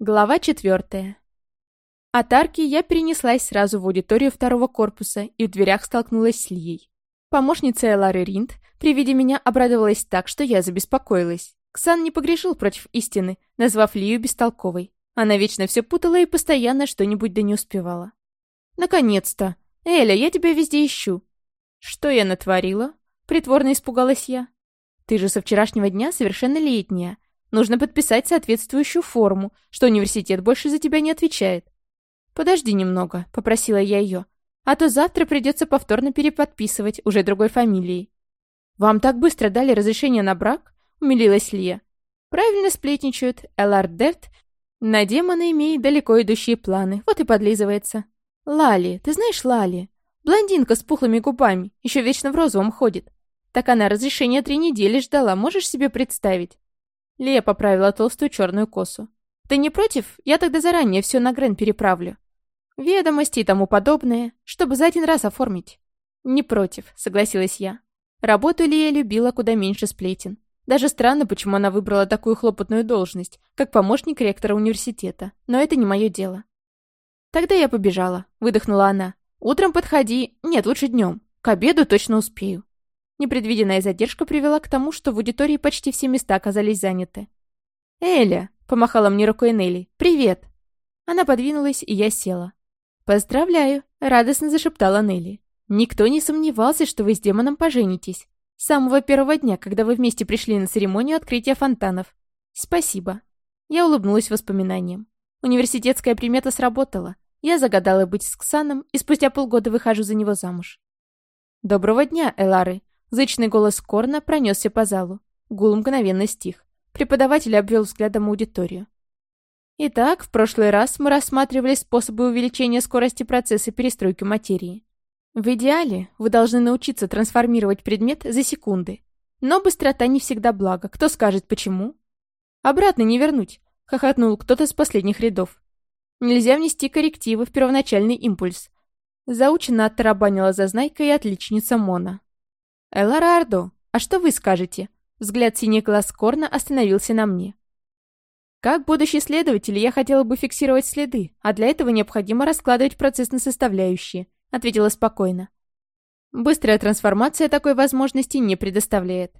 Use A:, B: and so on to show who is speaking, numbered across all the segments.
A: Глава четвертая. От арки я перенеслась сразу в аудиторию второго корпуса и в дверях столкнулась с Лией. Помощница Элары Ринд при виде меня обрадовалась так, что я забеспокоилась. Ксан не погрешил против истины, назвав Лию бестолковой. Она вечно все путала и постоянно что-нибудь да не успевала. «Наконец-то! Эля, я тебя везде ищу!» «Что я натворила?» — притворно испугалась я. «Ты же со вчерашнего дня совершеннолетняя, Нужно подписать соответствующую форму, что университет больше за тебя не отвечает. «Подожди немного», — попросила я ее. «А то завтра придется повторно переподписывать, уже другой фамилией». «Вам так быстро дали разрешение на брак?» — умилилась Лия. «Правильно сплетничают. Элар Дерт на демона имеет далеко идущие планы, вот и подлизывается». «Лали, ты знаешь Лали? Блондинка с пухлыми губами, еще вечно в розовом ходит. Так она разрешение три недели ждала, можешь себе представить?» Лия поправила толстую черную косу. «Ты не против? Я тогда заранее все на Грен переправлю. Ведомости и тому подобное, чтобы за один раз оформить». «Не против», — согласилась я. Работу Лия любила куда меньше сплетен. Даже странно, почему она выбрала такую хлопотную должность, как помощник ректора университета. Но это не мое дело. «Тогда я побежала», — выдохнула она. «Утром подходи. Нет, лучше днем. К обеду точно успею». Непредвиденная задержка привела к тому, что в аудитории почти все места оказались заняты. «Эля!» — помахала мне рукой Нелли. «Привет!» Она подвинулась, и я села. «Поздравляю!» — радостно зашептала Нелли. «Никто не сомневался, что вы с демоном поженитесь. С самого первого дня, когда вы вместе пришли на церемонию открытия фонтанов. Спасибо». Я улыбнулась воспоминаниям. Университетская примета сработала. Я загадала быть с Ксаном, и спустя полгода выхожу за него замуж. «Доброго дня, Элары!» Зычный голос Корна пронесся по залу. Гул мгновенно стих. Преподаватель обвел взглядом аудиторию. Итак, в прошлый раз мы рассматривали способы увеличения скорости процесса перестройки материи. В идеале вы должны научиться трансформировать предмет за секунды. Но быстрота не всегда благо. Кто скажет, почему? Обратно не вернуть, хохотнул кто-то с последних рядов. Нельзя внести коррективы в первоначальный импульс. Заученно оттарабанила зазнайка и отличница Мона. «Эларардо, а что вы скажете?» Взгляд синих глаз Корна остановился на мне. Как будущий следователь, я хотела бы фиксировать следы, а для этого необходимо раскладывать процесс на составляющие, ответила спокойно. Быстрая трансформация такой возможности не предоставляет.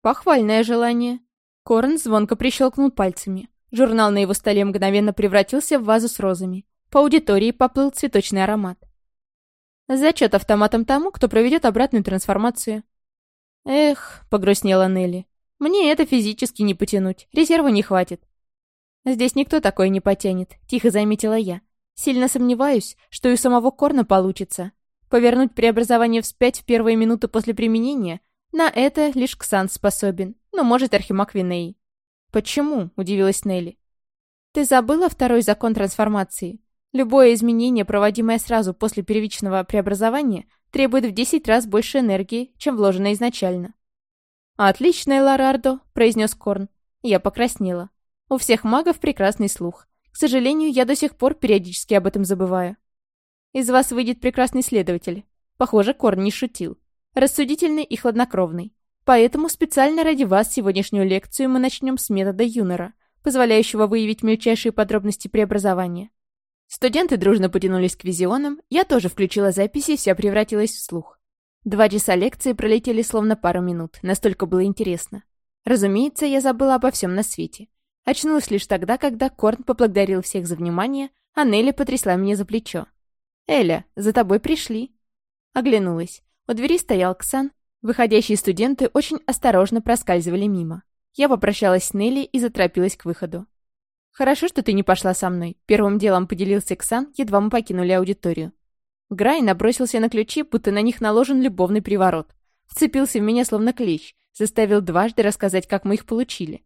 A: Похвальное желание. Корн звонко прищелкнул пальцами. Журнал на его столе мгновенно превратился в вазу с розами. По аудитории поплыл цветочный аромат. Зачет автоматом тому, кто проведет обратную трансформацию. Эх, погрустнела Нелли. Мне это физически не потянуть, резерва не хватит. Здесь никто такое не потянет, тихо заметила я. Сильно сомневаюсь, что и у самого Корна получится. Повернуть преобразование вспять в первые минуты после применения на это лишь Ксан способен, но может Архимаг Виней. «Почему?» – удивилась Нелли. «Ты забыла второй закон трансформации? Любое изменение, проводимое сразу после первичного преобразования, требует в 10 раз больше энергии, чем вложено изначально. «Отлично, Ларардо», — произнес Корн. Я покраснела. У всех магов прекрасный слух. К сожалению, я до сих пор периодически об этом забываю. Из вас выйдет прекрасный следователь. Похоже, Корн не шутил. Рассудительный и хладнокровный. Поэтому специально ради вас сегодняшнюю лекцию мы начнем с метода Юнера, позволяющего выявить мельчайшие подробности преобразования. Студенты дружно потянулись к визионам, я тоже включила записи, и все превратилось в слух. Два часа лекции пролетели словно пару минут, настолько было интересно. Разумеется, я забыла обо всем на свете. Очнулась лишь тогда, когда Корн поблагодарил всех за внимание, а Нелли потрясла меня за плечо. «Эля, за тобой пришли». Оглянулась. У двери стоял Ксан. Выходящие студенты очень осторожно проскальзывали мимо. Я попрощалась с Нелли и заторопилась к выходу. «Хорошо, что ты не пошла со мной», — первым делом поделился Ксан, едва мы покинули аудиторию. Грай набросился на ключи, будто на них наложен любовный приворот. Вцепился в меня словно клещ, заставил дважды рассказать, как мы их получили.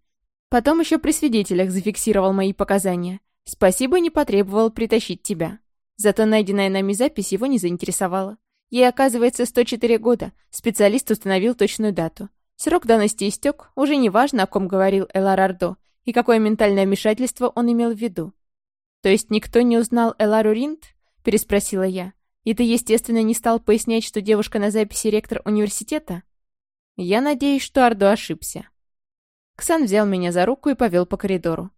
A: Потом еще при свидетелях зафиксировал мои показания. Спасибо, не потребовал притащить тебя. Зато найденная нами запись его не заинтересовала. Ей, оказывается, 104 года. Специалист установил точную дату. Срок давности истек, уже не важно, о ком говорил Эларардо, и какое ментальное вмешательство он имел в виду. «То есть никто не узнал Элару Ринд?» – переспросила я. «И ты, естественно, не стал пояснять, что девушка на записи ректор университета?» «Я надеюсь, что Ардо ошибся». Ксан взял меня за руку и повел по коридору.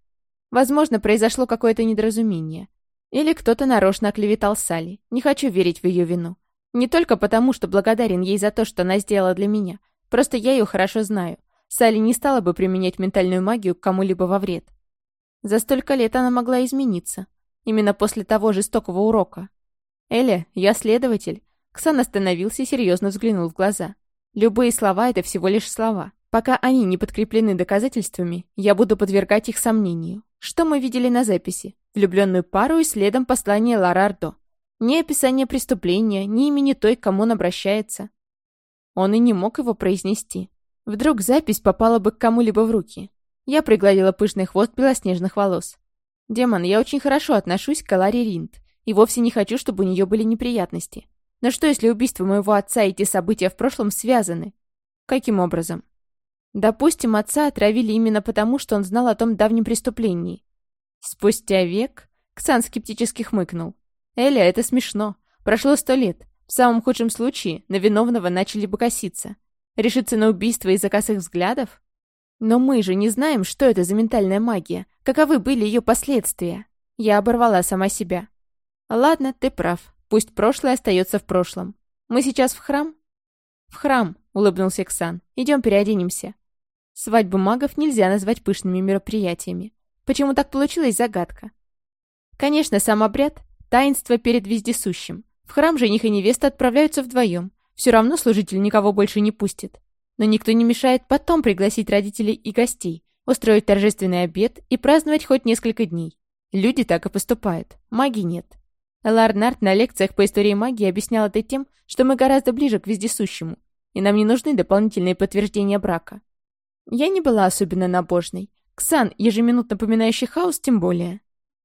A: Возможно, произошло какое-то недоразумение. Или кто-то нарочно оклеветал Салли. Не хочу верить в ее вину. Не только потому, что благодарен ей за то, что она сделала для меня. Просто я ее хорошо знаю. Салли не стала бы применять ментальную магию к кому-либо во вред. За столько лет она могла измениться. Именно после того жестокого урока. «Эля, я следователь». Ксан остановился и серьезно взглянул в глаза. «Любые слова — это всего лишь слова. Пока они не подкреплены доказательствами, я буду подвергать их сомнению. Что мы видели на записи? Влюбленную пару и следом послание Ларардо. Ни описание преступления, ни имени той, к кому он обращается. Он и не мог его произнести. Вдруг запись попала бы к кому-либо в руки. Я пригладила пышный хвост белоснежных волос. «Демон, я очень хорошо отношусь к Аларе Ринд, и вовсе не хочу, чтобы у нее были неприятности. Но что, если убийство моего отца и те события в прошлом связаны? Каким образом? Допустим, отца отравили именно потому, что он знал о том давнем преступлении. Спустя век Ксан скептически хмыкнул. «Эля, это смешно. Прошло сто лет. В самом худшем случае на виновного начали бы коситься. Решиться на убийство из-за косых взглядов? Но мы же не знаем, что это за ментальная магия. Каковы были ее последствия? Я оборвала сама себя. Ладно, ты прав. Пусть прошлое остается в прошлом. Мы сейчас в храм? В храм, улыбнулся Ксан. Идем переоденемся. Свадьбу магов нельзя назвать пышными мероприятиями. Почему так получилась загадка? Конечно, сам обряд – таинство перед вездесущим. В храм жених и невеста отправляются вдвоем. Все равно служитель никого больше не пустит. Но никто не мешает потом пригласить родителей и гостей, устроить торжественный обед и праздновать хоть несколько дней. Люди так и поступают, маги нет. Ларнард на лекциях по истории магии объяснял это тем, что мы гораздо ближе к вездесущему, и нам не нужны дополнительные подтверждения брака. Я не была особенно набожной, Ксан, ежеминутно напоминающий хаос, тем более.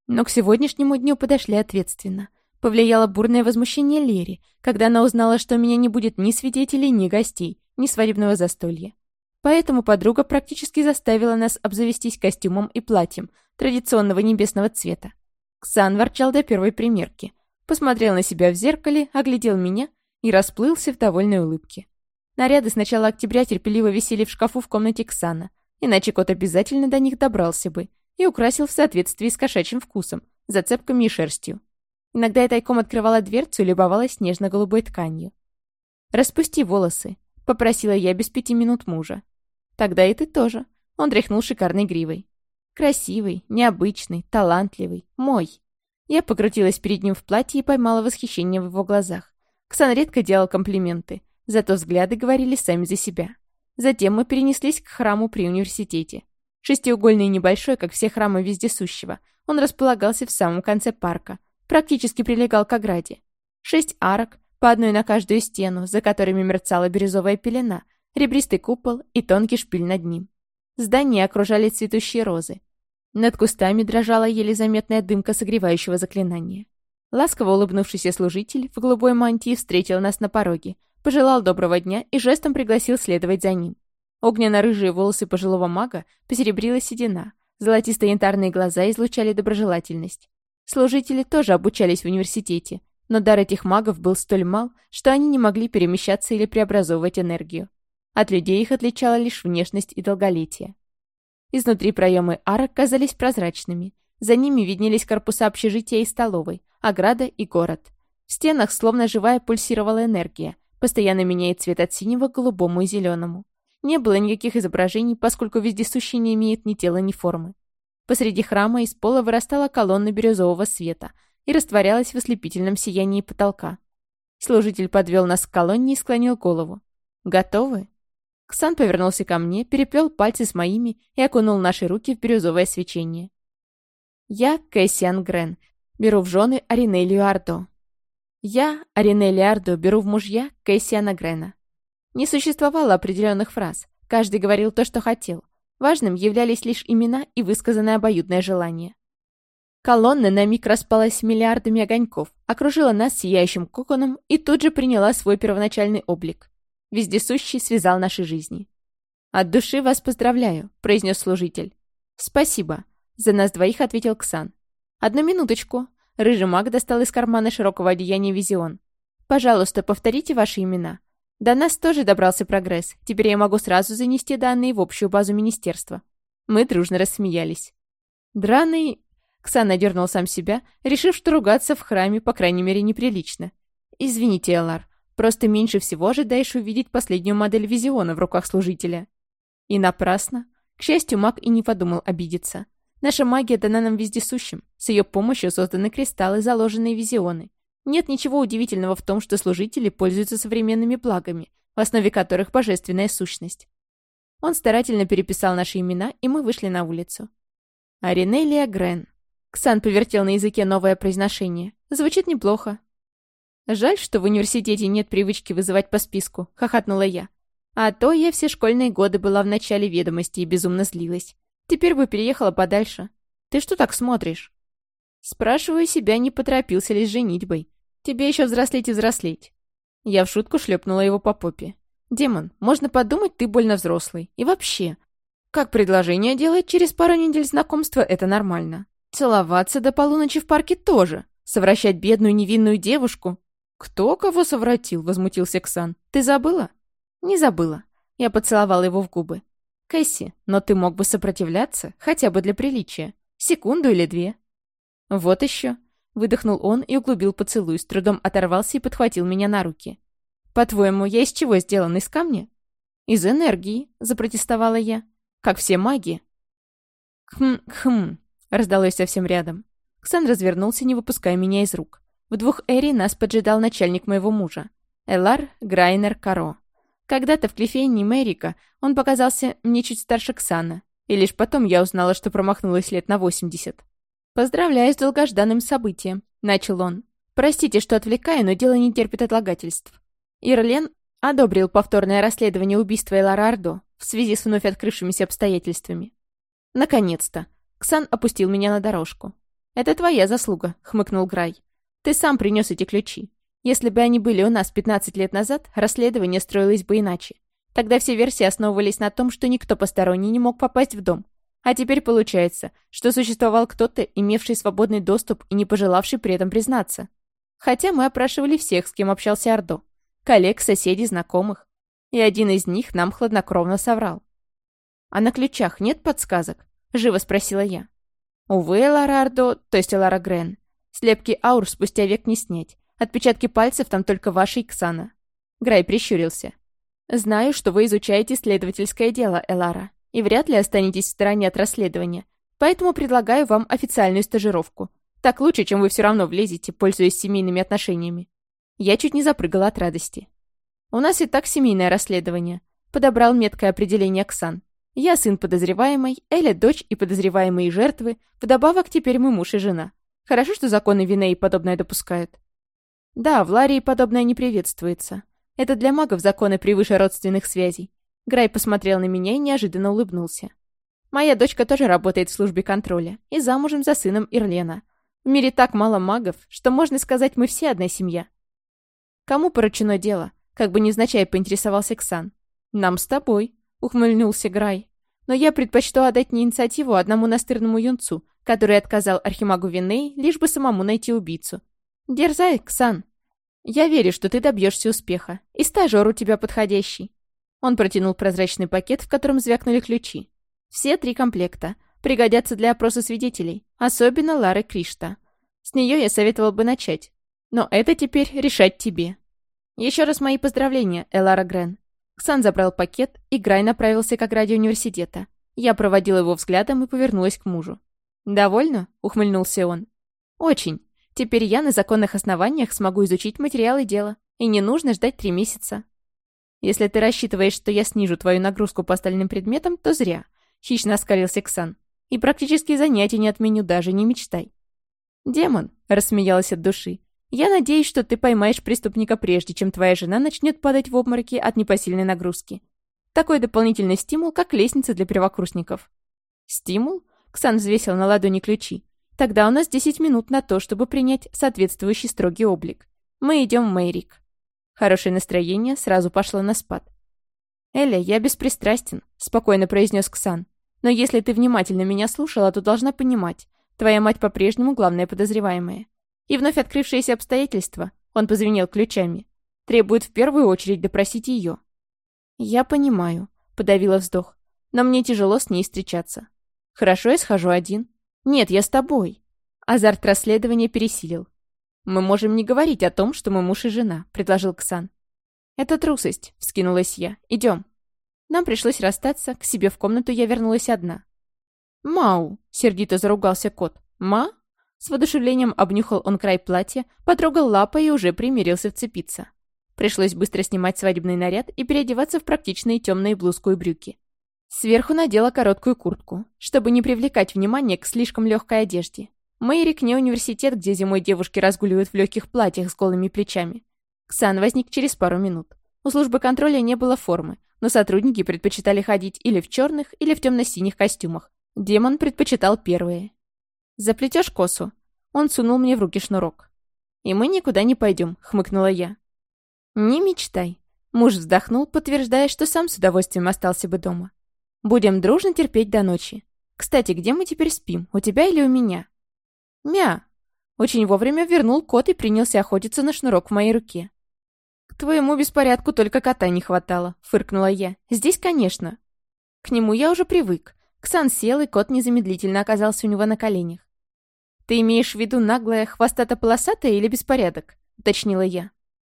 A: Но к сегодняшнему дню подошли ответственно. Повлияло бурное возмущение Лери, когда она узнала, что у меня не будет ни свидетелей, ни гостей, ни свадебного застолья. Поэтому подруга практически заставила нас обзавестись костюмом и платьем традиционного небесного цвета. Ксан ворчал до первой примерки, посмотрел на себя в зеркале, оглядел меня и расплылся в довольной улыбке. Наряды с начала октября терпеливо висели в шкафу в комнате Ксана, Иначе кот обязательно до них добрался бы и украсил в соответствии с кошачьим вкусом, зацепками и шерстью. Иногда я тайком открывала дверцу и любовалась нежно-голубой тканью. «Распусти волосы», — попросила я без пяти минут мужа. «Тогда и ты тоже». Он тряхнул шикарной гривой. «Красивый, необычный, талантливый, мой». Я покрутилась перед ним в платье и поймала восхищение в его глазах. Ксан редко делал комплименты, зато взгляды говорили сами за себя. Затем мы перенеслись к храму при университете. Шестиугольный и небольшой, как все храмы вездесущего, он располагался в самом конце парка, практически прилегал к ограде. Шесть арок, по одной на каждую стену, за которыми мерцала бирюзовая пелена, ребристый купол и тонкий шпиль над ним. Здание окружали цветущие розы. Над кустами дрожала еле заметная дымка согревающего заклинания. Ласково улыбнувшийся служитель в голубой мантии встретил нас на пороге, пожелал доброго дня и жестом пригласил следовать за ним. Огненно-рыжие волосы пожилого мага посеребрила седина, золотисто-янтарные глаза излучали доброжелательность. Служители тоже обучались в университете, но дар этих магов был столь мал, что они не могли перемещаться или преобразовывать энергию. От людей их отличала лишь внешность и долголетие. Изнутри проемы арок казались прозрачными. За ними виднелись корпуса общежития и столовой, ограда и город. В стенах словно живая пульсировала энергия, постоянно меняет цвет от синего к голубому и зеленому. Не было никаких изображений, поскольку вездесущий не имеет ни тела, ни формы. Посреди храма из пола вырастала колонна бирюзового света и растворялась в ослепительном сиянии потолка. Служитель подвел нас к колонне и склонил голову. «Готовы?» Ксан повернулся ко мне, переплел пальцы с моими и окунул наши руки в бирюзовое свечение. «Я Кэссиан Грен. Беру в жены Аринелию Ардо. Я, Аринелли Ардо, беру в мужья Кэссиана Грена. Не существовало определенных фраз. Каждый говорил то, что хотел. Важным являлись лишь имена и высказанное обоюдное желание. Колонна на миг распалась миллиардами огоньков, окружила нас сияющим коконом и тут же приняла свой первоначальный облик. Вездесущий связал наши жизни. «От души вас поздравляю», — произнес служитель. «Спасибо», — за нас двоих ответил Ксан. «Одну минуточку», Рыжий маг достал из кармана широкого одеяния визион. «Пожалуйста, повторите ваши имена. До нас тоже добрался прогресс. Теперь я могу сразу занести данные в общую базу министерства». Мы дружно рассмеялись. Драный... Ксан дернул сам себя, решив, что ругаться в храме, по крайней мере, неприлично. «Извините, Элар, просто меньше всего ожидаешь увидеть последнюю модель Визиона в руках служителя». И напрасно. К счастью, маг и не подумал обидеться. Наша магия дана нам вездесущим. С ее помощью созданы кристаллы, заложенные визионы. Нет ничего удивительного в том, что служители пользуются современными благами, в основе которых божественная сущность. Он старательно переписал наши имена, и мы вышли на улицу. Аринелия Грен. Ксан повертел на языке новое произношение. Звучит неплохо. «Жаль, что в университете нет привычки вызывать по списку», — хохотнула я. «А то я все школьные годы была в начале ведомости и безумно злилась. Теперь бы переехала подальше. Ты что так смотришь?» Спрашиваю себя, не поторопился ли с женитьбой. Тебе еще взрослеть и взрослеть. Я в шутку шлепнула его по попе. «Демон, можно подумать, ты больно взрослый. И вообще, как предложение делать через пару недель знакомства, это нормально. Целоваться до полуночи в парке тоже. Совращать бедную невинную девушку. Кто кого совратил?» — возмутился Ксан. «Ты забыла?» «Не забыла». Я поцеловала его в губы. «Кэсси, но ты мог бы сопротивляться, хотя бы для приличия. Секунду или две». «Вот еще». Выдохнул он и углубил поцелуй, с трудом оторвался и подхватил меня на руки. «По-твоему, я из чего сделан? Из камня?» «Из энергии», — запротестовала я. «Как все маги». «Хм-хм», — раздалось совсем рядом. Ксан развернулся, не выпуская меня из рук. В двух эри нас поджидал начальник моего мужа. Элар Грайнер Каро. Когда-то в Клифейне Мэрика он показался мне чуть старше Ксана, и лишь потом я узнала, что промахнулась лет на 80. «Поздравляю с долгожданным событием», — начал он. «Простите, что отвлекаю, но дело не терпит отлагательств». Ирлен одобрил повторное расследование убийства Элара в связи с вновь открывшимися обстоятельствами. «Наконец-то!» Ксан опустил меня на дорожку. «Это твоя заслуга», — хмыкнул Грай. «Ты сам принес эти ключи. Если бы они были у нас 15 лет назад, расследование строилось бы иначе. Тогда все версии основывались на том, что никто посторонний не мог попасть в дом. А теперь получается, что существовал кто-то, имевший свободный доступ и не пожелавший при этом признаться. Хотя мы опрашивали всех, с кем общался Ордо. Коллег, соседей, знакомых. И один из них нам хладнокровно соврал. «А на ключах нет подсказок?» — живо спросила я. «Увы, Ларардо, то есть Лара Грен. Слепки аур спустя век не снять. Отпечатки пальцев там только ваши Иксана». Грай прищурился. «Знаю, что вы изучаете следовательское дело, Элара, и вряд ли останетесь в стороне от расследования, поэтому предлагаю вам официальную стажировку. Так лучше, чем вы все равно влезете, пользуясь семейными отношениями». Я чуть не запрыгала от радости. «У нас и так семейное расследование», — подобрал меткое определение Оксан. «Я сын подозреваемой, Эля — дочь и подозреваемые жертвы, вдобавок теперь мы муж и жена. Хорошо, что законы Винеи подобное допускают». Да, в Ларии подобное не приветствуется. Это для магов законы превыше родственных связей. Грай посмотрел на меня и неожиданно улыбнулся. Моя дочка тоже работает в службе контроля и замужем за сыном Ирлена. В мире так мало магов, что можно сказать, мы все одна семья. Кому поручено дело? Как бы невзначай поинтересовался Ксан. Нам с тобой, ухмыльнулся Грай. Но я предпочту отдать не инициативу одному настырному юнцу, который отказал Архимагу Виней, лишь бы самому найти убийцу. Дерзай, Ксан. Я верю, что ты добьешься успеха. И стажер у тебя подходящий. Он протянул прозрачный пакет, в котором звякнули ключи. Все три комплекта. Пригодятся для опроса свидетелей. Особенно Лары Кришта. С нее я советовал бы начать. Но это теперь решать тебе. Еще раз мои поздравления, Элара Грен. Ксан забрал пакет, и Грай направился к ограде университета. Я проводила его взглядом и повернулась к мужу. «Довольно?» — ухмыльнулся он. «Очень. Теперь я на законных основаниях смогу изучить материалы дела, и не нужно ждать три месяца. Если ты рассчитываешь, что я снижу твою нагрузку по остальным предметам, то зря. Хищно оскалился Ксан. И практически занятия не отменю, даже не мечтай. Демон, рассмеялась от души. Я надеюсь, что ты поймаешь преступника прежде, чем твоя жена начнет падать в обмороки от непосильной нагрузки. Такой дополнительный стимул, как лестница для первокурсников. Стимул? Ксан взвесил на ладони ключи. Тогда у нас 10 минут на то, чтобы принять соответствующий строгий облик. Мы идем в Мэйрик. Хорошее настроение сразу пошло на спад. «Эля, я беспристрастен», — спокойно произнес Ксан. «Но если ты внимательно меня слушала, то должна понимать, твоя мать по-прежнему главная подозреваемая. И вновь открывшиеся обстоятельства, он позвенел ключами, требуют в первую очередь допросить ее». «Я понимаю», — подавила вздох, «но мне тяжело с ней встречаться. Хорошо, я схожу один. «Нет, я с тобой». Азарт расследования пересилил. «Мы можем не говорить о том, что мы муж и жена», — предложил Ксан. «Это трусость», — вскинулась я. «Идем». Нам пришлось расстаться, к себе в комнату я вернулась одна. «Мау!» — сердито заругался кот. «Ма?» С воодушевлением обнюхал он край платья, потрогал лапой и уже примирился вцепиться. Пришлось быстро снимать свадебный наряд и переодеваться в практичные темные блузку и брюки. Сверху надела короткую куртку, чтобы не привлекать внимание к слишком легкой одежде. Мэйрик не университет, где зимой девушки разгуливают в легких платьях с голыми плечами. Ксан возник через пару минут. У службы контроля не было формы, но сотрудники предпочитали ходить или в черных, или в темно-синих костюмах. Демон предпочитал первые. «Заплетешь косу?» Он сунул мне в руки шнурок. «И мы никуда не пойдем», — хмыкнула я. «Не мечтай». Муж вздохнул, подтверждая, что сам с удовольствием остался бы дома. «Будем дружно терпеть до ночи. Кстати, где мы теперь спим, у тебя или у меня?» «Мя!» Очень вовремя вернул кот и принялся охотиться на шнурок в моей руке. «К твоему беспорядку только кота не хватало», — фыркнула я. «Здесь, конечно». К нему я уже привык. Ксан сел, и кот незамедлительно оказался у него на коленях. «Ты имеешь в виду наглое хвостато-полосатое или беспорядок?» — уточнила я.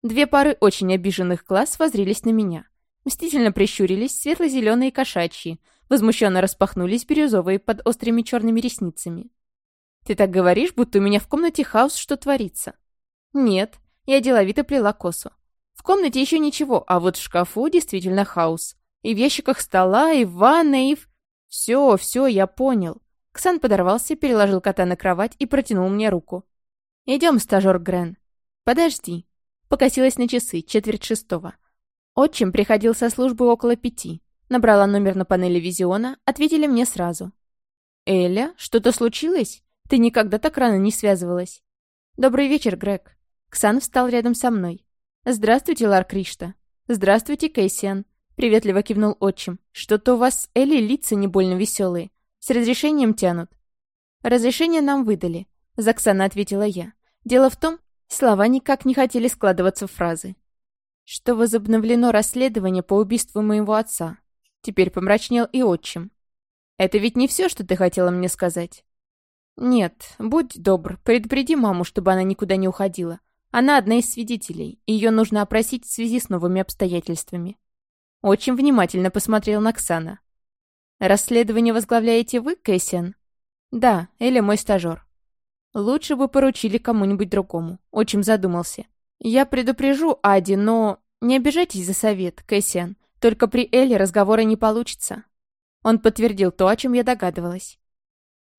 A: Две пары очень обиженных глаз возрились на меня. Мстительно прищурились светло-зеленые кошачьи, возмущенно распахнулись бирюзовые под острыми черными ресницами. «Ты так говоришь, будто у меня в комнате хаос, что творится?» «Нет», я деловито плела косу. В комнате еще ничего, а вот в шкафу действительно хаос. И в ящиках стола, и в ванной, и в... Все, все, я понял. Ксан подорвался, переложил кота на кровать и протянул мне руку. «Идем, стажер Грен». «Подожди». Покосилась на часы, четверть шестого. Отчим приходил со службы около пяти. Набрала номер на панели Визиона, ответили мне сразу. «Эля, что-то случилось? Ты никогда так рано не связывалась». «Добрый вечер, Грег». Ксан встал рядом со мной. «Здравствуйте, Лар Кришта». «Здравствуйте, Кейсиан», — приветливо кивнул отчим. «Что-то у вас с Элли лица не больно веселые. С разрешением тянут». «Разрешение нам выдали», — Заксана ответила я. «Дело в том, Слова никак не хотели складываться в фразы. Что возобновлено расследование по убийству моего отца. Теперь помрачнел и отчим. Это ведь не все, что ты хотела мне сказать. Нет, будь добр, предупреди маму, чтобы она никуда не уходила. Она одна из свидетелей, ее нужно опросить в связи с новыми обстоятельствами. Очень внимательно посмотрел на Ксана. «Расследование возглавляете вы, Кэссиан?» «Да, или мой стажер». Лучше бы поручили кому-нибудь другому. Очень задумался. Я предупрежу Ади, но... Не обижайтесь за совет, Кэссиан. Только при Элли разговора не получится. Он подтвердил то, о чем я догадывалась.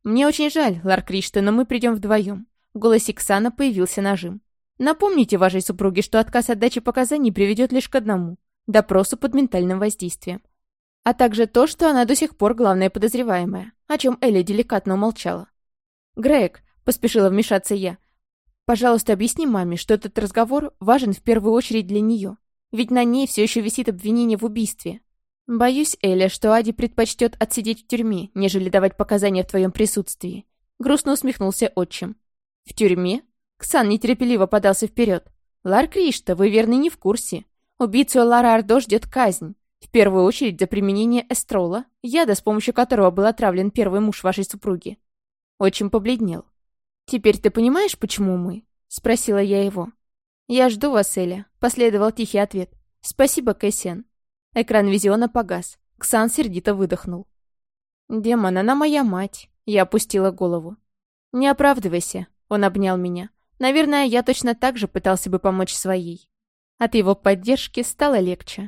A: «Мне очень жаль, Лар Кришта, но мы придем вдвоем». В голосе Ксана появился нажим. «Напомните вашей супруге, что отказ от дачи показаний приведет лишь к одному – допросу под ментальным воздействием. А также то, что она до сих пор главная подозреваемая, о чем Элли деликатно умолчала. Грег, Поспешила вмешаться я. «Пожалуйста, объясни маме, что этот разговор важен в первую очередь для нее. Ведь на ней все еще висит обвинение в убийстве. Боюсь, Эля, что Ади предпочтет отсидеть в тюрьме, нежели давать показания в твоем присутствии». Грустно усмехнулся отчим. «В тюрьме?» Ксан нетерпеливо подался вперед. «Лар Кришта, вы верно не в курсе. Убийцу Лара Ардо ждет казнь. В первую очередь за применение эстрола, яда, с помощью которого был отравлен первый муж вашей супруги». Отчим побледнел. «Теперь ты понимаешь, почему мы?» — спросила я его. «Я жду вас, Эля», — последовал тихий ответ. «Спасибо, Кэссиан». Экран визиона погас. Ксан сердито выдохнул. «Демон, она моя мать», — я опустила голову. «Не оправдывайся», — он обнял меня. «Наверное, я точно так же пытался бы помочь своей». От его поддержки стало легче.